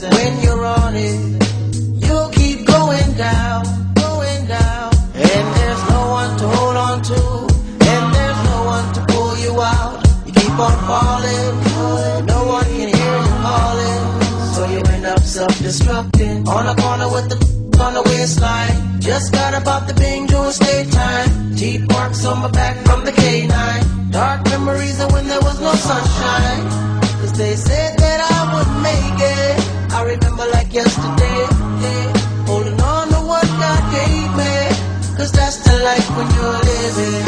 When you're on it, you'll keep going down, going down. And there's no one to hold on to, and there's no one to pull you out. You keep on falling, no one can hear you calling. So you end up self-destructing on a corner with the on the waistline. Just got about the bing doing state time. Teeth marks on my back from the canine. Dark memories of when there was no sunshine. Cause they say remember like yesterday. Holding on to what God gave me. Cause that's the life when you're living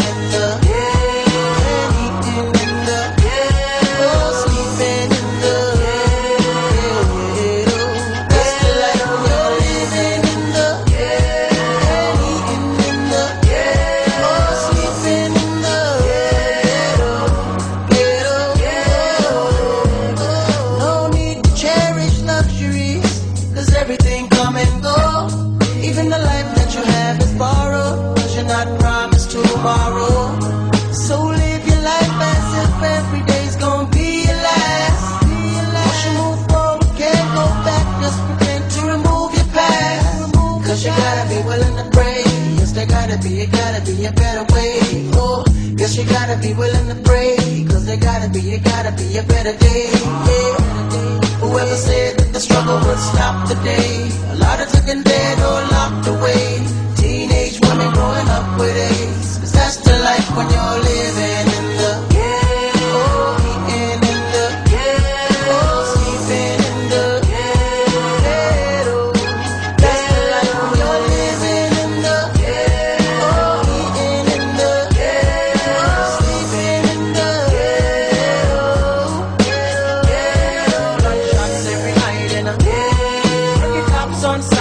tomorrow. So live your life as if every day's gonna be your last. Be your Once you move forward, can't go back, just pretend to remove your past. Cause you gotta be willing to pray. Yes, there gotta be, it gotta be a better way. Oh, guess you gotta be willing to pray. Cause there gotta be, it gotta be a better day. Yeah. Whoever said that the struggle would stop today, a lot of taken dead or locked away. sunset.